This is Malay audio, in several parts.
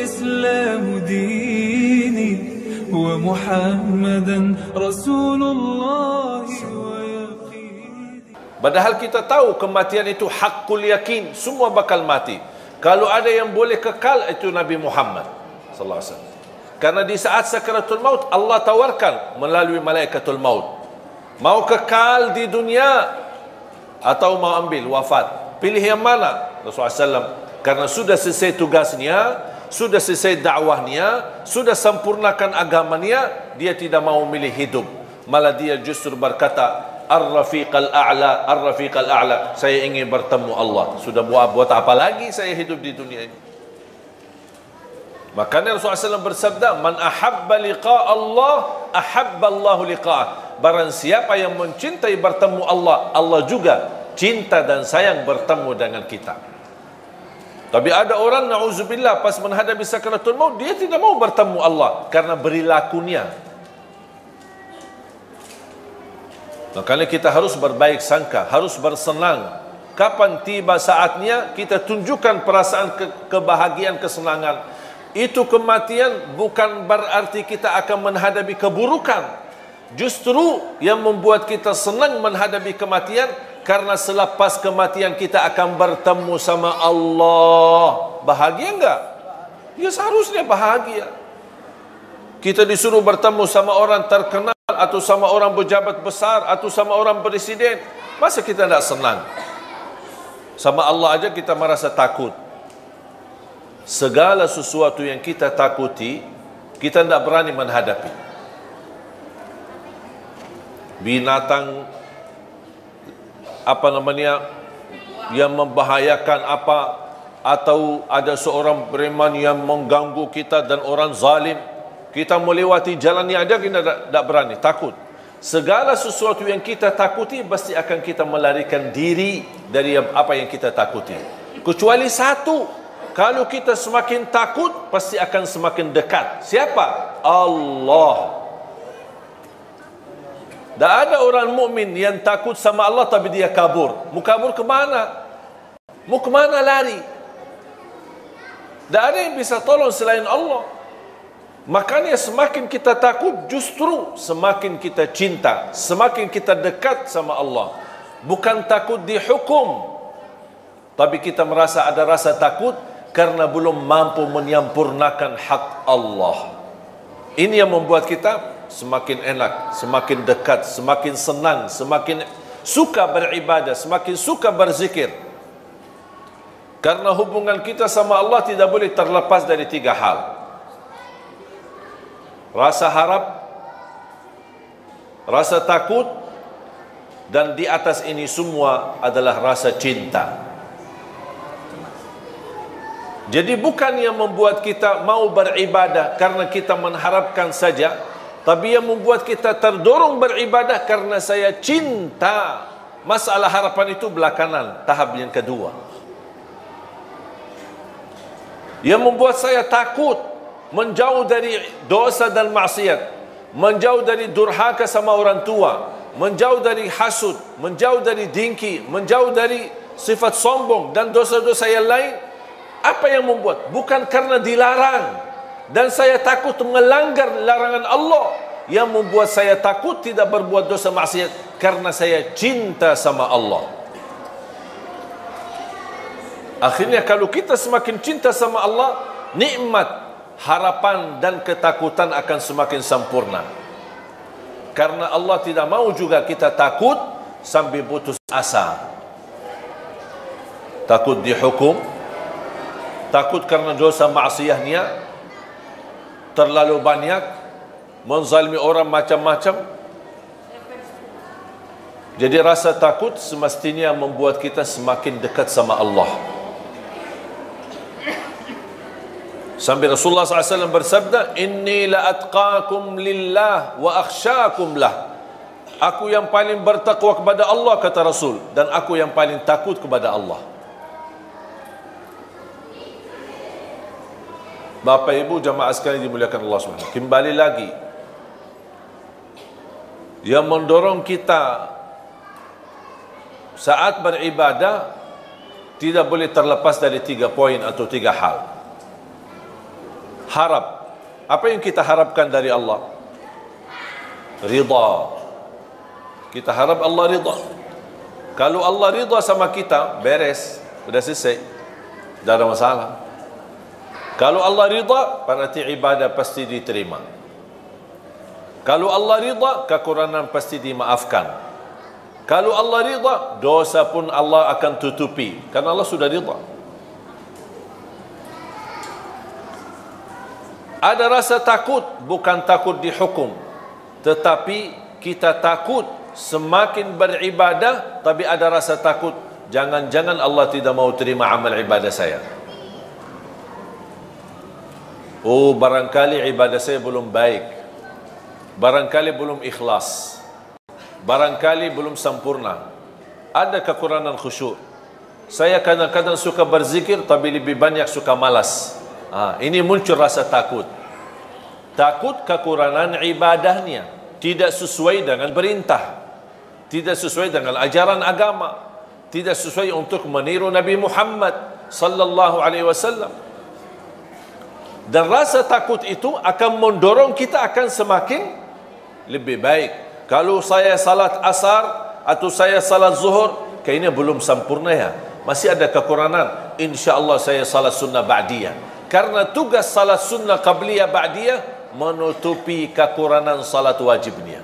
والإسلام ديني ومحمدا رسول الله ويقيني Padahal kita tahu kematian itu hakul yakin, semua bakal mati. Kalau ada yang boleh kekal itu Nabi Muhammad sallallahu alaihi wasallam. Karena di saat sakaratul maut Allah tawarkan melalui malaikatul maut. Mau kekal di dunia atau mau ambil wafat? Pilih yang mana? Rasulullah SAW karena sudah selesai tugasnya, sudah selesai dakwahnya, sudah sempurnakan agamanya, dia tidak mau memilih hidup. Malah dia justru berkata, Ar-Rafiq al-A'la, Ar-Rafiq al-A'la. Saya ingin bertemu Allah. Sudah buat buat apa lagi saya hidup di dunia ini? Makanya Rasulullah SAW bersabda, Man ahabba liqa Allah, ahabba Allahu liqa'ah. Barang siapa yang mencintai bertemu Allah, Allah juga cinta dan sayang bertemu dengan kita. Tapi ada orang na'udzubillah pas menghadapi sakaratul maut dia tidak mau bertemu Allah karena perilakunya. Makanya kita harus berbaik sangka, harus bersenang. Kapan tiba saatnya kita tunjukkan perasaan ke kebahagiaan, kesenangan. Itu kematian bukan berarti kita akan menghadapi keburukan. Justru yang membuat kita senang menghadapi kematian karena selepas kematian kita akan bertemu sama Allah. Bahagia enggak? Ya seharusnya bahagia. Kita disuruh bertemu sama orang terkenal atau sama orang pejabat besar atau sama orang presiden. Masa kita tidak senang? Sama Allah aja kita merasa takut. Segala sesuatu yang kita takuti, kita tidak berani menghadapi binatang apa namanya yang membahayakan apa atau ada seorang preman yang mengganggu kita dan orang zalim. Kita melewati jalan yang ada kita tidak berani takut. Segala sesuatu yang kita takuti pasti akan kita melarikan diri dari apa yang kita takuti. Kecuali satu kalau kita semakin takut pasti akan semakin dekat. Siapa? Allah tak ada orang mukmin yang takut sama Allah tapi dia kabur. Mau kabur ke mana? Mau ke mana lari? Tak ada yang bisa tolong selain Allah. Makanya semakin kita takut justru semakin kita cinta, semakin kita dekat sama Allah. Bukan takut dihukum. Tapi kita merasa ada rasa takut karena belum mampu menyampurnakan hak Allah. Ini yang membuat kita semakin enak, semakin dekat, semakin senang, semakin suka beribadah, semakin suka berzikir. Karena hubungan kita sama Allah tidak boleh terlepas dari tiga hal. Rasa harap, rasa takut, dan di atas ini semua adalah rasa cinta. Jadi bukan yang membuat kita mau beribadah karena kita mengharapkan saja, tapi yang membuat kita terdorong beribadah karena saya cinta. Masalah harapan itu belakangan, tahap yang kedua. Yang membuat saya takut menjauh dari dosa dan maksiat, menjauh dari durhaka sama orang tua, menjauh dari hasud, menjauh dari dingki, menjauh dari sifat sombong dan dosa-dosa yang lain. Apa yang membuat? Bukan karena dilarang, dan saya takut melanggar larangan Allah yang membuat saya takut tidak berbuat dosa maksiat karena saya cinta sama Allah. Akhirnya kalau kita semakin cinta sama Allah, nikmat, harapan dan ketakutan akan semakin sempurna. Karena Allah tidak mau juga kita takut sampai putus asa. Takut dihukum, takut karena dosa maksiatnya, terlalu banyak menzalimi orang macam-macam. Jadi rasa takut semestinya membuat kita semakin dekat sama Allah. Sampai Rasulullah SAW bersabda inni la atqakum lillah wa akhsyakum lah. Aku yang paling bertakwa kepada Allah kata Rasul dan aku yang paling takut kepada Allah Bapak Ibu jamaah sekalian dimuliakan Allah SWT Kembali lagi Yang mendorong kita Saat beribadah Tidak boleh terlepas dari tiga poin atau tiga hal Harap. Apa yang kita harapkan dari Allah? Ridha. Kita harap Allah ridha. Kalau Allah ridha sama kita, beres. Sudah selesai. Tidak ada masalah. Kalau Allah ridha, berarti ibadah pasti diterima. Kalau Allah ridha, kekurangan pasti dimaafkan. Kalau Allah ridha, dosa pun Allah akan tutupi. Karena Allah sudah ridha. Ada rasa takut, bukan takut dihukum. Tetapi kita takut semakin beribadah, tapi ada rasa takut. Jangan-jangan Allah tidak mau terima amal ibadah saya. Oh, barangkali ibadah saya belum baik. Barangkali belum ikhlas. Barangkali belum sempurna. Ada kekurangan khusyuk. Saya kadang-kadang suka berzikir tapi lebih banyak suka malas. Ha, ini muncul rasa takut. Takut kekurangan ibadahnya. Tidak sesuai dengan perintah. Tidak sesuai dengan ajaran agama. Tidak sesuai untuk meniru Nabi Muhammad sallallahu alaihi wasallam. Dan rasa takut itu akan mendorong kita akan semakin lebih baik. Kalau saya salat asar atau saya salat zuhur, kayaknya belum sempurna ya. Masih ada kekurangan. Insya Allah saya salat sunnah ba'diyah. Karena tugas salat sunnah qabliyah ba'diyah menutupi kekurangan salat wajibnya.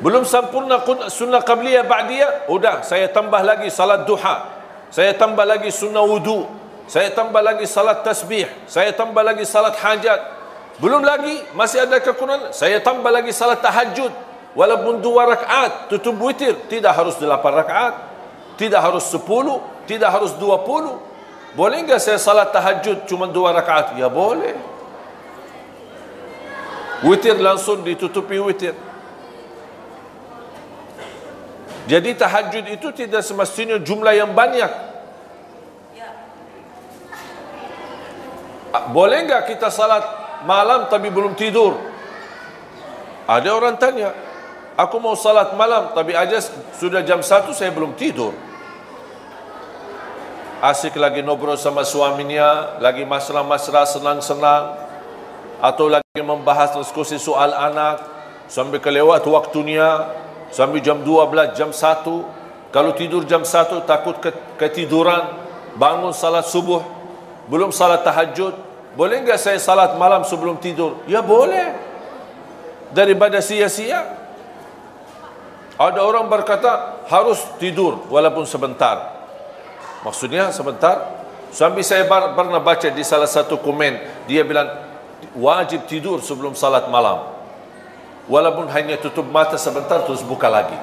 Belum sempurna sunnah qabliyah ba'diyah, udah saya tambah lagi salat duha. Saya tambah lagi sunnah wudu. Saya tambah lagi salat tasbih. Saya tambah lagi salat hajat. Belum lagi masih ada kekurangan. Saya tambah lagi salat tahajud. Walaupun dua rakaat tutup witir, tidak harus delapan rakaat, tidak harus sepuluh, tidak harus dua puluh, boleh enggak saya salat tahajud cuma dua rakaat? Ya boleh. Witir langsung ditutupi witir. Jadi tahajud itu tidak semestinya jumlah yang banyak. Boleh enggak kita salat malam tapi belum tidur? Ada orang tanya, aku mau salat malam tapi aja sudah jam satu saya belum tidur. Asik lagi ngobrol sama suaminya, lagi masra-masra senang-senang, atau lagi membahas diskusi soal anak, sampai kelewat waktunya, sampai jam 12, jam 1, kalau tidur jam 1 takut ketiduran, bangun salat subuh, belum salat tahajud, boleh enggak saya salat malam sebelum tidur? Ya boleh. Daripada sia-sia. Ada orang berkata harus tidur walaupun sebentar. Maksudnya sebentar Sampai saya pernah baca di salah satu komen Dia bilang Wajib tidur sebelum salat malam Walaupun hanya tutup mata sebentar Terus buka lagi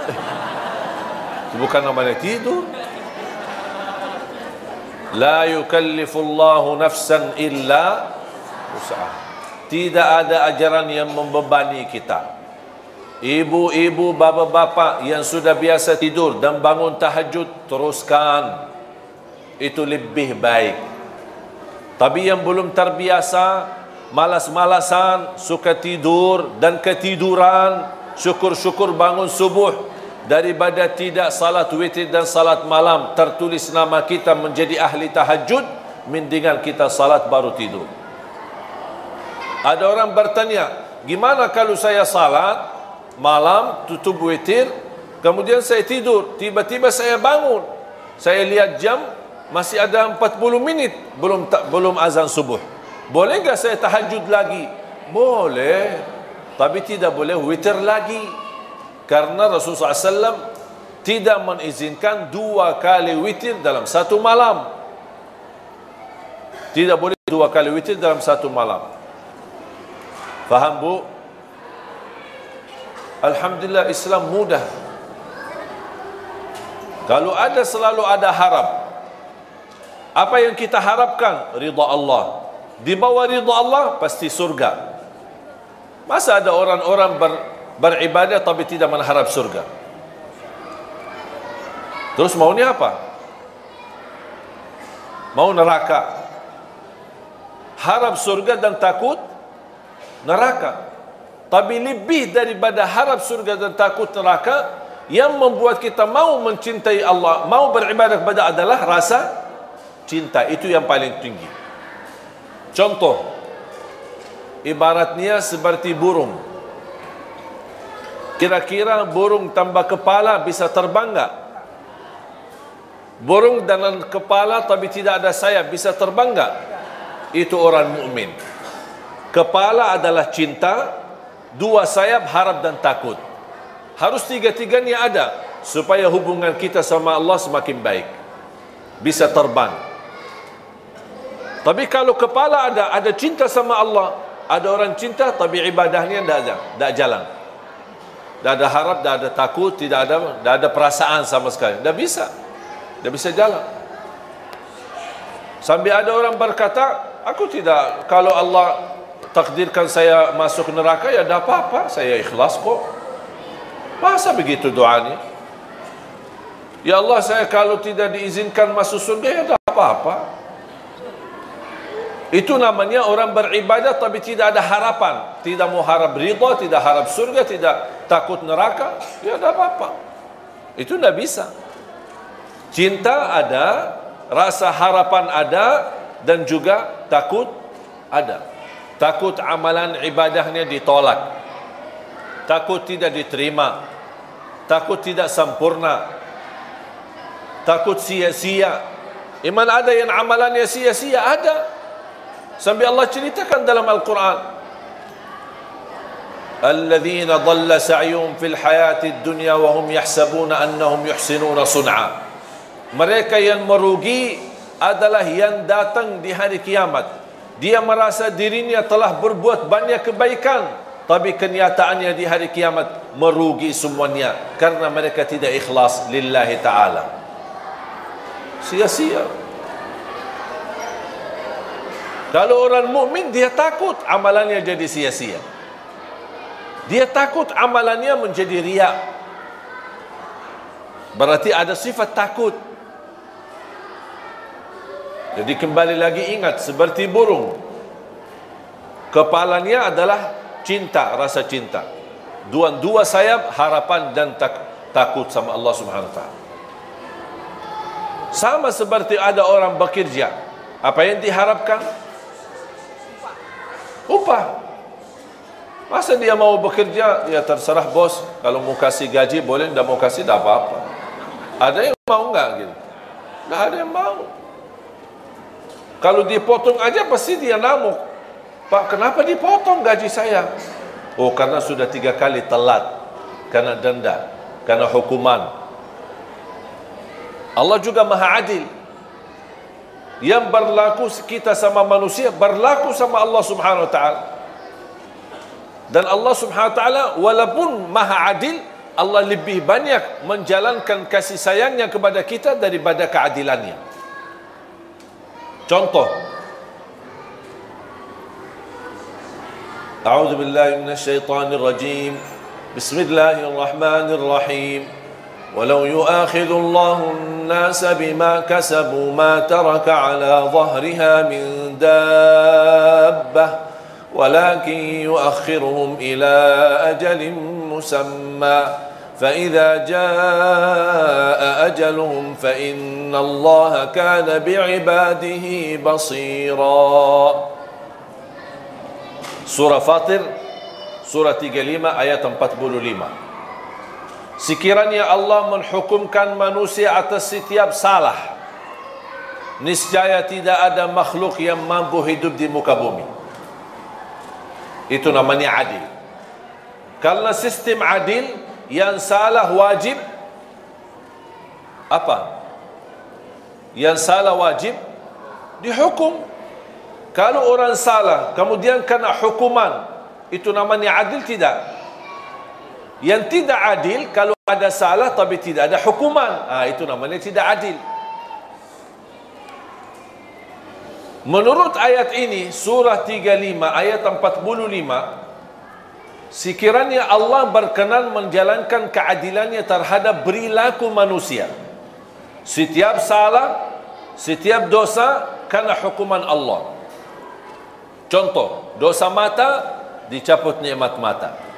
bukan namanya tidur La yukallifullahu nafsan illa usaha. Tidak ada ajaran yang membebani kita Ibu-ibu, bapa-bapa yang sudah biasa tidur dan bangun tahajud, teruskan. Itu lebih baik. Tapi yang belum terbiasa, malas-malasan, suka tidur dan ketiduran, syukur-syukur bangun subuh, daripada tidak salat witir dan salat malam, tertulis nama kita menjadi ahli tahajud, mendingan kita salat baru tidur. Ada orang bertanya, gimana kalau saya salat, malam tutup witir kemudian saya tidur tiba-tiba saya bangun? Saya lihat jam masih ada 40 minit belum tak belum azan subuh. Boleh enggak saya tahajud lagi? Boleh tapi tidak boleh witir lagi karena Rasulullah SAW tidak mengizinkan dua kali witir dalam satu malam tidak boleh dua kali witir dalam satu malam faham bu Alhamdulillah Islam mudah. Kalau ada selalu ada harap. Apa yang kita harapkan? Ridha Allah. Di bawah ridha Allah pasti surga. Masa ada orang-orang ber, beribadah tapi tidak mengharap surga? Terus maunya apa? Mau neraka. Harap surga dan takut neraka. Tapi lebih daripada harap surga dan takut neraka Yang membuat kita mau mencintai Allah Mau beribadah kepada adalah rasa cinta Itu yang paling tinggi Contoh, ibaratnya seperti burung. Kira-kira burung tambah kepala bisa terbang tak? Burung dengan kepala tapi tidak ada sayap bisa terbang tak? Itu orang mukmin. Kepala adalah cinta, dua sayap harap dan takut. Harus tiga-tiganya ada supaya hubungan kita sama Allah semakin baik. Bisa terbang. Tapi kalau kepala ada, ada cinta sama Allah, ada orang cinta tapi ibadahnya tidak ada, tidak jalan. Tidak ada harap, tidak ada takut, tidak ada, tidak ada perasaan sama sekali. Tidak bisa. Tidak bisa jalan. Sambil ada orang berkata, aku tidak, kalau Allah takdirkan saya masuk neraka, ya tidak apa-apa, saya ikhlas kok. Masa begitu doanya? Ya Allah, saya kalau tidak diizinkan masuk surga, ya tidak apa-apa. Itu namanya orang beribadah tapi tidak ada harapan. Tidak mau harap ridha, tidak harap surga, tidak takut neraka. Ya tidak apa-apa. Itu tidak bisa. Cinta ada, rasa harapan ada, dan juga takut ada. Takut amalan ibadahnya ditolak. Takut tidak diterima. Takut tidak sempurna. Takut sia-sia. Iman ada yang amalannya sia-sia? Ada. Sampai Allah ceritakan dalam Al-Quran. الذين ضل سعيهم في الحياة الدنيا وهم يحسبون أنهم يحسنون صنعا mereka yang merugi adalah yang datang di hari kiamat dia merasa dirinya telah berbuat banyak kebaikan tapi kenyataannya di hari kiamat merugi semuanya karena mereka tidak ikhlas lillahi ta'ala sia-sia kalau orang mukmin dia takut amalannya jadi sia-sia. Dia takut amalannya menjadi riak. Berarti ada sifat takut. Jadi kembali lagi ingat seperti burung. Kepalanya adalah cinta, rasa cinta. Dua dua sayap harapan dan tak, takut sama Allah Subhanahu wa taala. Sama seperti ada orang bekerja. Apa yang diharapkan? Upah. Masa dia mau bekerja, ya terserah bos. Kalau mau kasih gaji boleh, tidak mau kasih tidak apa-apa. Ada yang mau enggak gitu? Tidak ada yang mau. Kalau dipotong aja pasti dia namuk. Pak, kenapa dipotong gaji saya? Oh, karena sudah tiga kali telat. Karena denda. Karena hukuman. Allah juga maha adil yang berlaku kita sama manusia berlaku sama Allah Subhanahu wa taala. Dan Allah Subhanahu wa taala walaupun Maha Adil, Allah lebih banyak menjalankan kasih sayangnya kepada kita daripada keadilannya. Contoh A'udzu billahi minasy syaithanir rajim. Bismillahirrahmanirrahim. ولو يؤاخذ الله الناس بما كسبوا ما ترك على ظهرها من دابة ولكن يؤخرهم إلى أجل مسمى. فإذا جاء أجلهم فإن الله كان بعباده بصيرا. سورة فاطر سورة 35 آيات 45 Sekiranya Allah menghukumkan manusia atas setiap salah Niscaya tidak ada makhluk yang mampu hidup di muka bumi Itu namanya adil Karena sistem adil Yang salah wajib Apa? Yang salah wajib Dihukum Kalau orang salah Kemudian kena hukuman Itu namanya adil tidak? Yang tidak adil kalau ada salah tapi tidak ada hukuman. Ah itu namanya tidak adil. Menurut ayat ini surah 35 ayat 45 sekiranya Allah berkenan menjalankan keadilannya terhadap perilaku manusia. Setiap salah, setiap dosa karena hukuman Allah. Contoh, dosa mata dicabut nikmat mata.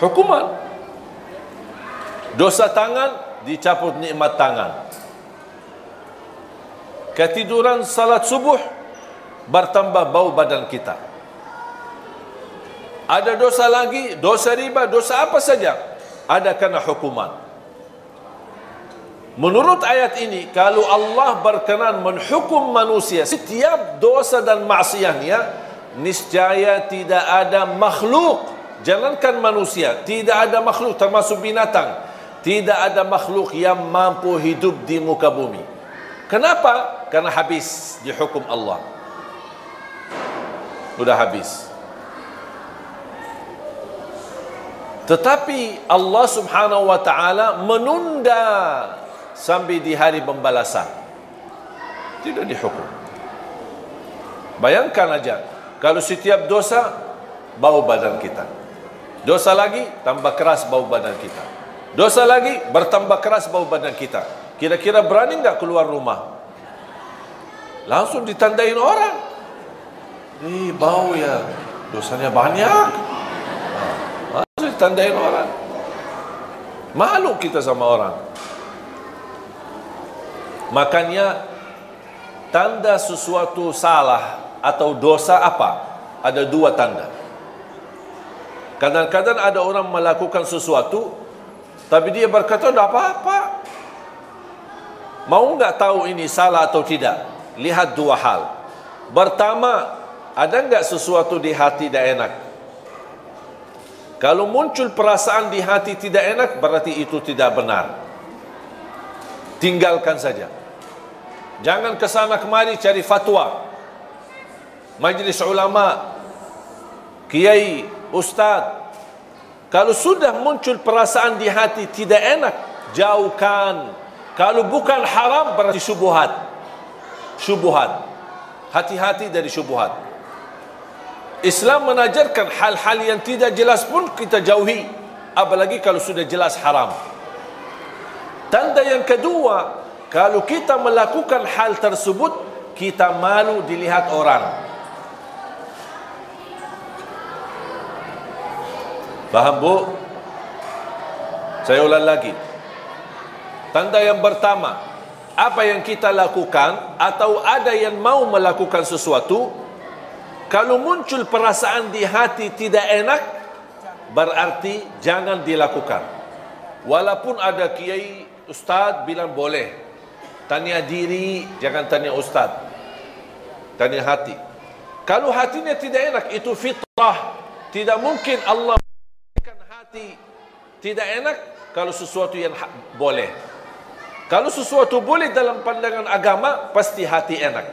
Hukuman Dosa tangan dicabut nikmat tangan. Ketiduran salat subuh bertambah bau badan kita. Ada dosa lagi, dosa riba, dosa apa saja, ada kena hukuman. Menurut ayat ini, kalau Allah berkenan menghukum manusia setiap dosa dan maksiatnya, niscaya tidak ada makhluk, jangankan manusia, tidak ada makhluk termasuk binatang, tidak ada makhluk yang mampu hidup di muka bumi. Kenapa? Karena habis dihukum Allah. Sudah habis. Tetapi Allah Subhanahu wa taala menunda sampai di hari pembalasan. Tidak dihukum. Bayangkan aja, kalau setiap dosa bau badan kita. Dosa lagi tambah keras bau badan kita. Dosa lagi bertambah keras bau badan kita. Kira-kira berani nggak keluar rumah? Langsung ditandain orang. Ih, bau ya. Dosanya banyak tandain orang. Malu kita sama orang. Makanya tanda sesuatu salah atau dosa apa? Ada dua tanda. Kadang-kadang ada orang melakukan sesuatu tapi dia berkata tidak apa-apa. Mau nggak tahu ini salah atau tidak? Lihat dua hal. Pertama, ada nggak sesuatu di hati tidak enak? Kalau muncul perasaan di hati tidak enak, berarti itu tidak benar. Tinggalkan saja. Jangan ke sana kemari cari fatwa. Majlis ulama, kiai, ustaz. Kalau sudah muncul perasaan di hati tidak enak, jauhkan. Kalau bukan haram berarti syubhat. Syubhat. Hati-hati dari syubhat. Islam menajarkan hal-hal yang tidak jelas pun kita jauhi apalagi kalau sudah jelas haram tanda yang kedua kalau kita melakukan hal tersebut kita malu dilihat orang faham bu? saya ulang lagi tanda yang pertama apa yang kita lakukan atau ada yang mau melakukan sesuatu kalau muncul perasaan di hati tidak enak, berarti jangan dilakukan. Walaupun ada kiai ustaz bilang boleh. Tanya diri, jangan tanya ustaz. Tanya hati. Kalau hatinya tidak enak, itu fitrah. Tidak mungkin Allah hati tidak enak kalau sesuatu yang boleh. Kalau sesuatu boleh dalam pandangan agama, pasti hati enak.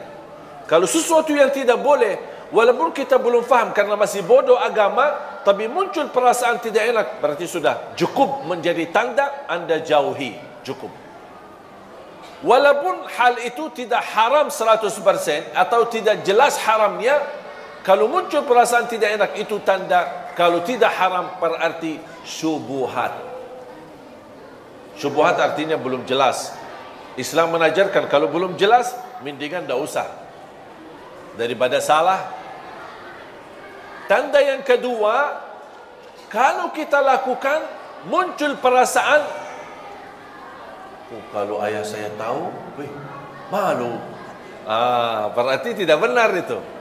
Kalau sesuatu yang tidak boleh, Walaupun kita belum faham karena masih bodoh agama, tapi muncul perasaan tidak enak, berarti sudah cukup menjadi tanda anda jauhi, cukup. Walaupun hal itu tidak haram 100% atau tidak jelas haramnya, kalau muncul perasaan tidak enak itu tanda kalau tidak haram berarti syubuhat. Syubuhat artinya belum jelas. Islam menajarkan kalau belum jelas, mendingan tidak usah. Daripada salah, Tanda yang kedua, kalau kita lakukan muncul perasaan oh, kalau ayah saya tahu, weh, malu. Ah, berarti tidak benar itu.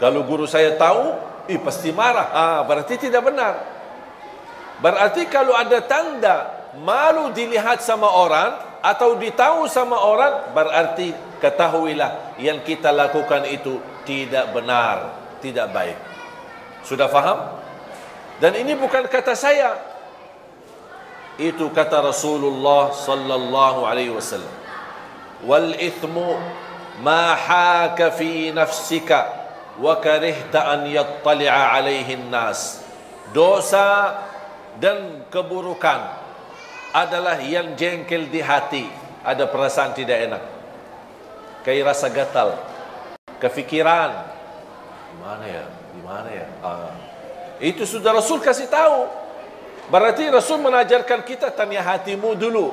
Kalau guru saya tahu, eh pasti marah. Ah, berarti tidak benar. Berarti kalau ada tanda malu dilihat sama orang atau ditahu sama orang, berarti ketahuilah yang kita lakukan itu tidak benar tidak baik. Sudah faham? Dan ini bukan kata saya. Itu kata Rasulullah sallallahu alaihi wasallam. Wal ithmu ma haka fi nafsika wa karihta an yattali'a alaihi nas. Dosa dan keburukan adalah yang jengkel di hati, ada perasaan tidak enak. Kayak rasa gatal, kefikiran, mana ya? Di mana ya? Ah. Itu sudah Rasul kasih tahu. Berarti Rasul mengajarkan kita tanya hatimu dulu.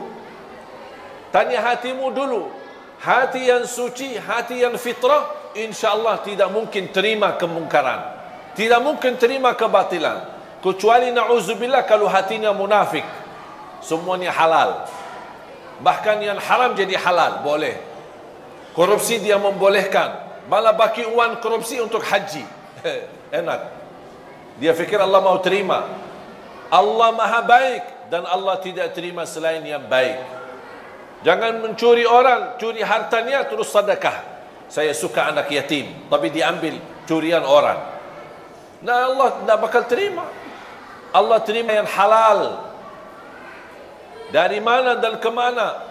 Tanya hatimu dulu. Hati yang suci, hati yang fitrah, insya Allah tidak mungkin terima kemungkaran. Tidak mungkin terima kebatilan. Kecuali na'udzubillah kalau hatinya munafik. Semuanya halal. Bahkan yang haram jadi halal, boleh. Korupsi dia membolehkan malah bagi uang korupsi untuk haji. Enak. Dia fikir Allah mau terima. Allah maha baik dan Allah tidak terima selain yang baik. Jangan mencuri orang, curi hartanya terus sedekah. Saya suka anak yatim, tapi diambil curian orang. Nah Allah tidak bakal terima. Allah terima yang halal. Dari mana dan ke mana?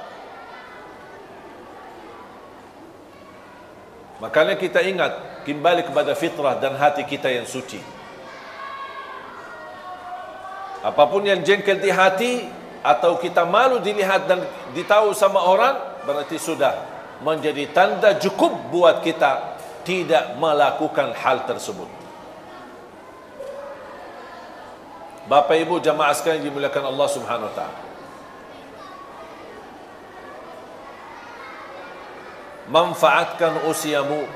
Makanya kita ingat kembali kepada fitrah dan hati kita yang suci. Apapun yang jengkel di hati atau kita malu dilihat dan ditahu sama orang berarti sudah menjadi tanda cukup buat kita tidak melakukan hal tersebut. Bapak Ibu jamaah sekalian dimuliakan Allah Subhanahu wa taala. Manfaatkan usiamu.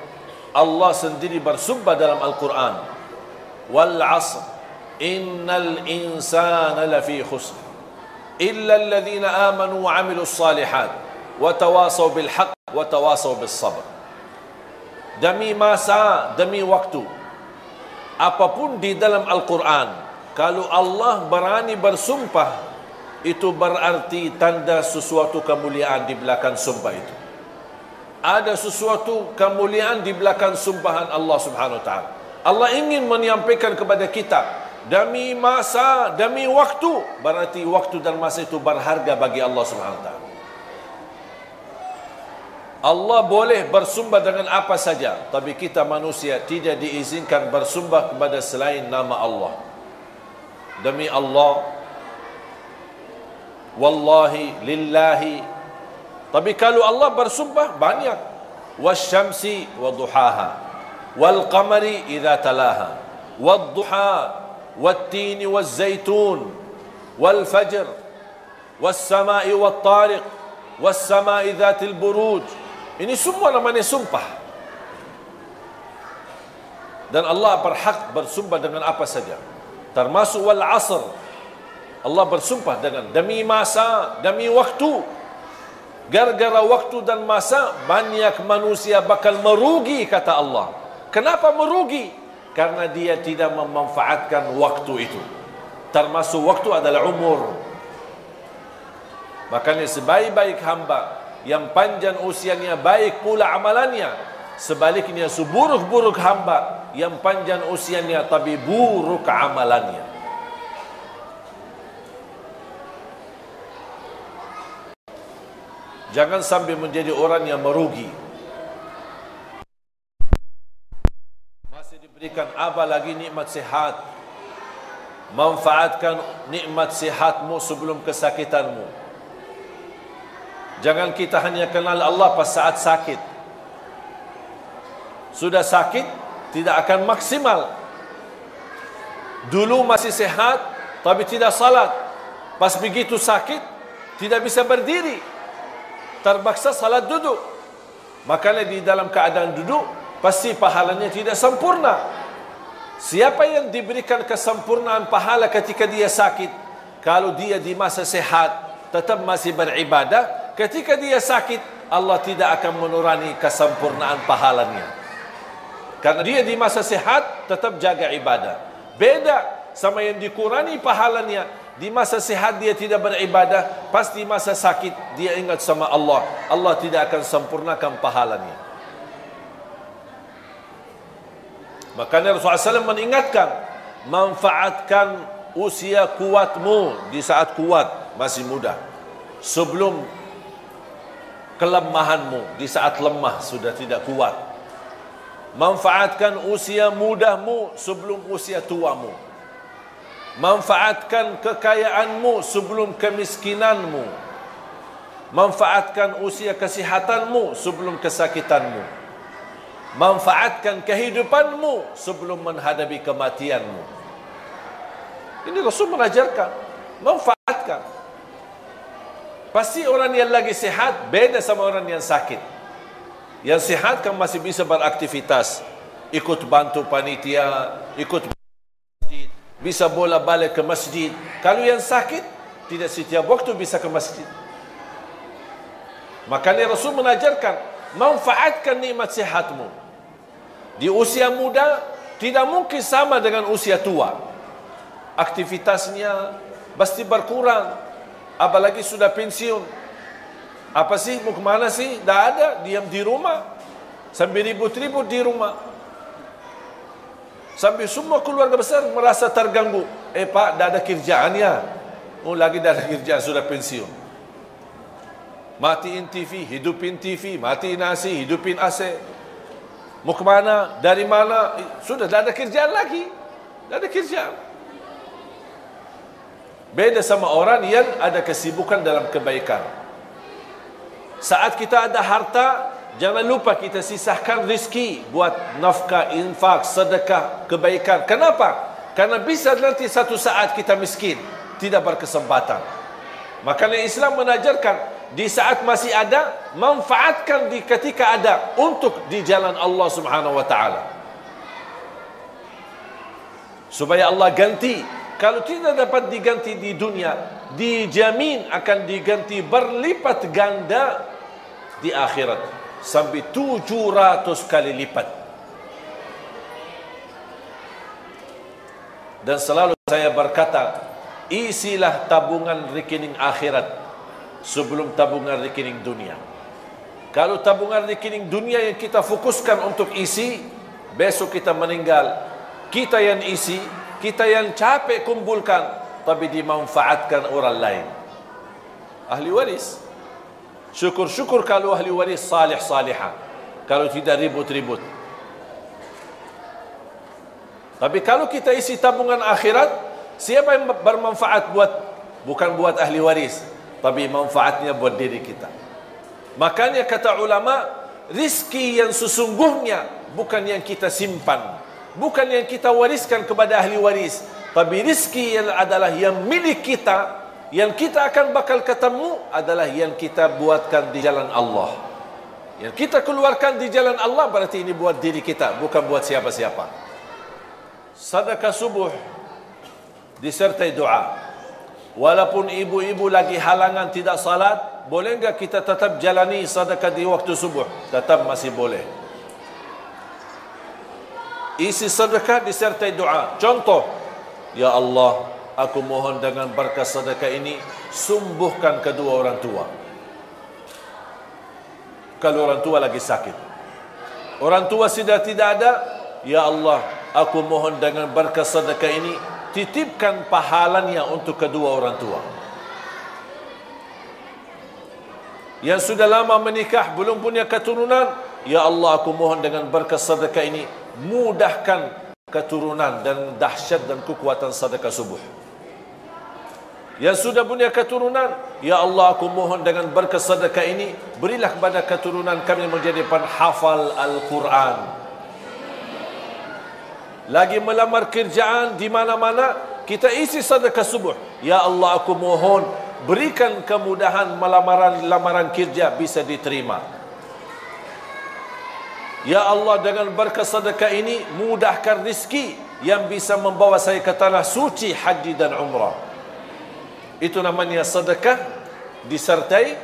Allah sendiri bersumpah dalam Al-Quran. Wal 'asr innal insana lafi khusr illa alladhina amanu wa 'amilus salihat wa tawasaw bil haqq wa tawasaw bis sabr. Demi masa, demi waktu. Apapun di dalam Al-Quran, kalau Allah berani bersumpah, itu berarti tanda sesuatu kemuliaan di belakang sumpah itu. Ada sesuatu kemuliaan di belakang sumpahan Allah Subhanahu wa taala. Allah ingin menyampaikan kepada kita demi masa, demi waktu, berarti waktu dan masa itu berharga bagi Allah Subhanahu wa taala. Allah boleh bersumpah dengan apa saja, tapi kita manusia tidak diizinkan bersumpah kepada selain nama Allah. Demi Allah, wallahi, lillahi. Tapi kalau Allah bersumpah banyak, wasyamsi wa duhaha, wal qamari idza talaha, wad duha, wat zaitun, wal fajr, was sama'i wat tariq, was sama'i dzatil buruj. Ini semua namanya sumpah. Dan Allah berhak bersumpah dengan apa saja. Termasuk wal asr. Allah bersumpah dengan demi masa, demi waktu. Gara-gara waktu dan masa banyak manusia bakal merugi kata Allah. Kenapa merugi? Karena dia tidak memanfaatkan waktu itu. Termasuk waktu adalah umur. Makanya sebaik-baik hamba yang panjang usianya baik pula amalannya. Sebaliknya seburuk-buruk hamba yang panjang usianya tapi buruk amalannya. Jangan sampai menjadi orang yang merugi. Masih diberikan apa lagi nikmat sehat manfaatkan nikmat sehatmu sebelum kesakitanmu Jangan kita hanya kenal Allah pas saat sakit. Sudah sakit, tidak akan maksimal. Dulu masih sehat, tapi tidak salat. Pas begitu sakit, tidak bisa berdiri. Terpaksa salat duduk. Makanya di dalam keadaan duduk, pasti pahalanya tidak sempurna. Siapa yang diberikan kesempurnaan pahala ketika dia sakit? Kalau dia di masa sehat, tetap masih beribadah, ketika dia sakit Allah tidak akan menurani kesempurnaan pahalanya. Karena dia di masa sehat tetap jaga ibadah. Beda sama yang dikurangi pahalanya. Di masa sehat dia tidak beribadah pasti masa sakit dia ingat sama Allah. Allah tidak akan sempurnakan pahalanya. Makanya Rasulullah SAW mengingatkan manfaatkan usia kuatmu di saat kuat masih muda. Sebelum kelemahanmu di saat lemah sudah tidak kuat. Manfaatkan usia mudahmu sebelum usia tuamu. Manfaatkan kekayaanmu sebelum kemiskinanmu. Manfaatkan usia kesihatanmu sebelum kesakitanmu. Manfaatkan kehidupanmu sebelum menghadapi kematianmu. Ini Rasul mengajarkan. Manfaatkan. Pasti orang yang lagi sehat beda sama orang yang sakit. Yang sehat kan masih bisa beraktivitas, ikut bantu panitia, ikut masjid, bisa bola balik ke masjid. Kalau yang sakit tidak setiap waktu bisa ke masjid. Makanya Rasul mengajarkan manfaatkan nikmat sehatmu. Di usia muda tidak mungkin sama dengan usia tua. Aktivitasnya pasti berkurang. Apalagi sudah pensiun. Apa sih? Mau kemana sih? Dah ada. Diam di rumah. Sambil ribut-ribut di rumah. Sampai semua keluarga besar merasa terganggu. Eh pak, dah ada kerjaan ya? Oh lagi ada kerjaan, sudah pensiun. Matiin TV, hidupin TV, matiin nasi, hidupin AC. Mau ke mana? Dari mana? Sudah, dah ada kerjaan lagi. Dah ada kerjaan. Beda sama orang yang ada kesibukan dalam kebaikan. Saat kita ada harta, jangan lupa kita sisahkan rizki buat nafkah, infak, sedekah, kebaikan. Kenapa? Karena bisa nanti satu saat kita miskin, tidak berkesempatan. Makanya Islam menajarkan di saat masih ada manfaatkan di ketika ada untuk di jalan Allah Subhanahu wa taala supaya Allah ganti kalau tidak dapat diganti di dunia dijamin akan diganti berlipat ganda di akhirat sampai 700 kali lipat dan selalu saya berkata isilah tabungan rekening akhirat sebelum tabungan rekening dunia. Kalau tabungan rekening dunia yang kita fokuskan untuk isi, besok kita meninggal, kita yang isi, kita yang capek kumpulkan, tapi dimanfaatkan orang lain. Ahli waris. Syukur-syukur kalau ahli waris salih salihah. Kalau tidak ribut-ribut. Tapi kalau kita isi tabungan akhirat, siapa yang bermanfaat buat bukan buat ahli waris, tapi manfaatnya buat diri kita. Makanya kata ulama, rizki yang sesungguhnya bukan yang kita simpan, bukan yang kita wariskan kepada ahli waris, tapi rizki yang adalah yang milik kita, yang kita akan bakal ketemu adalah yang kita buatkan di jalan Allah. Yang kita keluarkan di jalan Allah berarti ini buat diri kita, bukan buat siapa-siapa. Sedekah subuh disertai doa. Walaupun ibu-ibu lagi halangan tidak salat, boleh enggak kita tetap jalani sedekah di waktu subuh? Tetap masih boleh. Isi sedekah disertai doa. Contoh, Ya Allah, aku mohon dengan berkat sedekah ini, sembuhkan kedua orang tua. Kalau orang tua lagi sakit. Orang tua sudah tidak ada, Ya Allah, aku mohon dengan berkat sedekah ini, titipkan pahalanya untuk kedua orang tua. Yang sudah lama menikah belum punya keturunan, ya Allah aku mohon dengan berkat sedekah ini mudahkan keturunan dan dahsyat dan kekuatan sedekah subuh. Yang sudah punya keturunan, ya Allah aku mohon dengan berkat sedekah ini berilah kepada keturunan kami menjadi penghafal Al-Quran lagi melamar kerjaan di mana-mana, kita isi sedekah subuh. Ya Allah, aku mohon berikan kemudahan melamaran lamaran kerja bisa diterima. Ya Allah, dengan berkat sedekah ini mudahkan rizki yang bisa membawa saya ke tanah suci haji dan umrah. Itu namanya sedekah disertai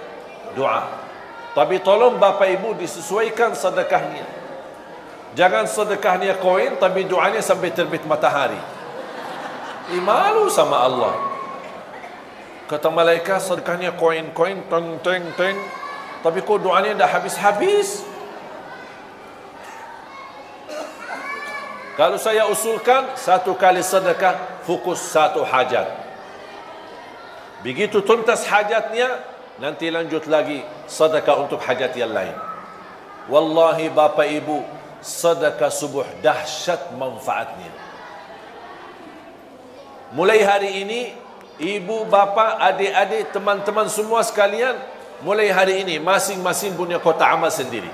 doa. Tapi tolong bapa ibu disesuaikan sedekahnya. Jangan sedekahnya koin tapi doanya sampai terbit matahari. Ini malu sama Allah. Kata malaikat sedekahnya koin-koin teng teng teng tapi kok doanya dah habis-habis. Kalau saya usulkan satu kali sedekah fokus satu hajat. Begitu tuntas hajatnya nanti lanjut lagi sedekah untuk hajat yang lain. Wallahi bapa ibu sedekah subuh dahsyat manfaatnya. Mulai hari ini, ibu, bapa, adik-adik, teman-teman semua sekalian, mulai hari ini masing-masing punya kota amal sendiri.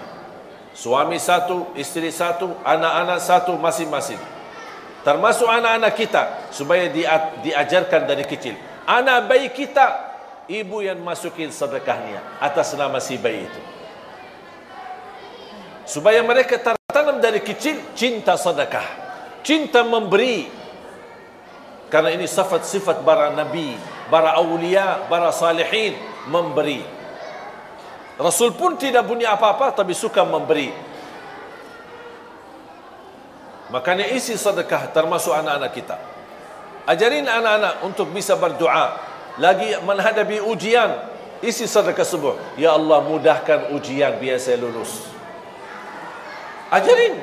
Suami satu, istri satu, anak-anak satu masing-masing. Termasuk anak-anak kita supaya diajarkan dari kecil. Anak bayi kita, ibu yang masukin sedekahnya atas nama si bayi itu. Supaya mereka ter tanam dari kecil cinta sedekah, cinta memberi. Karena ini sifat-sifat para nabi, para awliya, para salihin memberi. Rasul pun tidak punya apa-apa tapi suka memberi. Makanya isi sedekah termasuk anak-anak kita. Ajarin anak-anak untuk bisa berdoa. Lagi menghadapi ujian, isi sedekah subuh. Ya Allah mudahkan ujian biar saya lulus. Ajarin.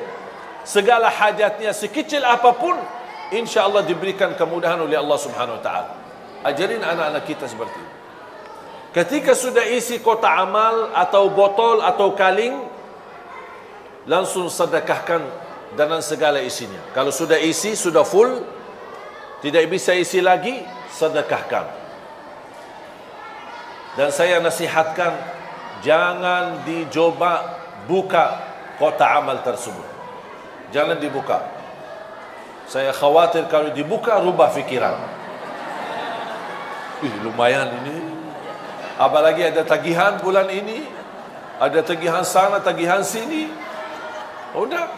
Segala hajatnya sekecil apapun, insya Allah diberikan kemudahan oleh Allah Subhanahu Wa Taala. Ajarin anak-anak kita seperti itu. Ketika sudah isi kotak amal atau botol atau kaling, langsung sedekahkan dengan segala isinya. Kalau sudah isi, sudah full, tidak bisa isi lagi, sedekahkan. Dan saya nasihatkan, jangan dicoba buka kotak amal tersebut. Jangan dibuka. Saya khawatir kalau dibuka rubah fikiran. Ih, lumayan ini. Apalagi ada tagihan bulan ini. Ada tagihan sana, tagihan sini. Udah.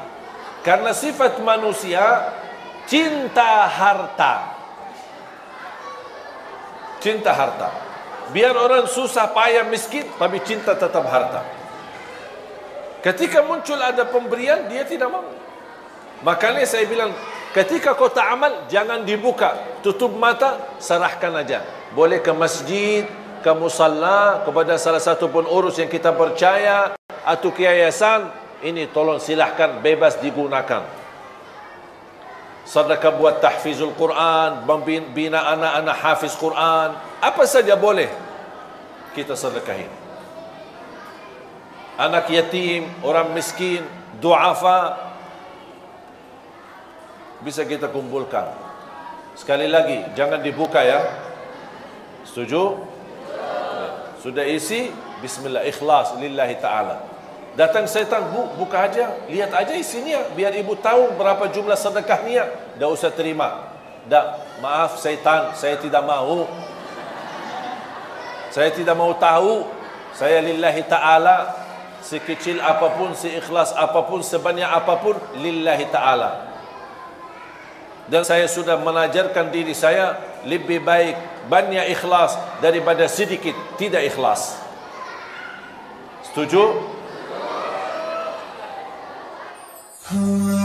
Karena sifat manusia cinta harta. Cinta harta. Biar orang susah payah miskin tapi cinta tetap harta. Ketika muncul ada pemberian dia tidak mau. Makanya saya bilang ketika kota amal jangan dibuka, tutup mata, serahkan aja. Boleh ke masjid, ke musalla, kepada salah satu pun urus yang kita percaya atau ke yayasan, ini tolong silahkan bebas digunakan. Sedekah buat tahfizul Quran, bina anak-anak hafiz Quran, apa saja boleh kita sedekahin. Anak yatim, orang miskin, duafa, bisa kita kumpulkan. Sekali lagi, jangan dibuka ya. Setuju? Sudah isi, bismillah, ikhlas, lillahi ta'ala. Datang setan, bu, buka aja, lihat aja isinya, biar ibu tahu berapa jumlah sedekahnya. Dah usah terima. Dah, maaf setan, saya tidak mau. Saya tidak mau tahu. Saya lillahi ta'ala, sekecil apapun, seikhlas apapun, sebanyak apapun, lillahi ta'ala. Dan saya sudah menajarkan diri saya lebih baik banyak ikhlas daripada sedikit tidak ikhlas. Setuju? Hmm.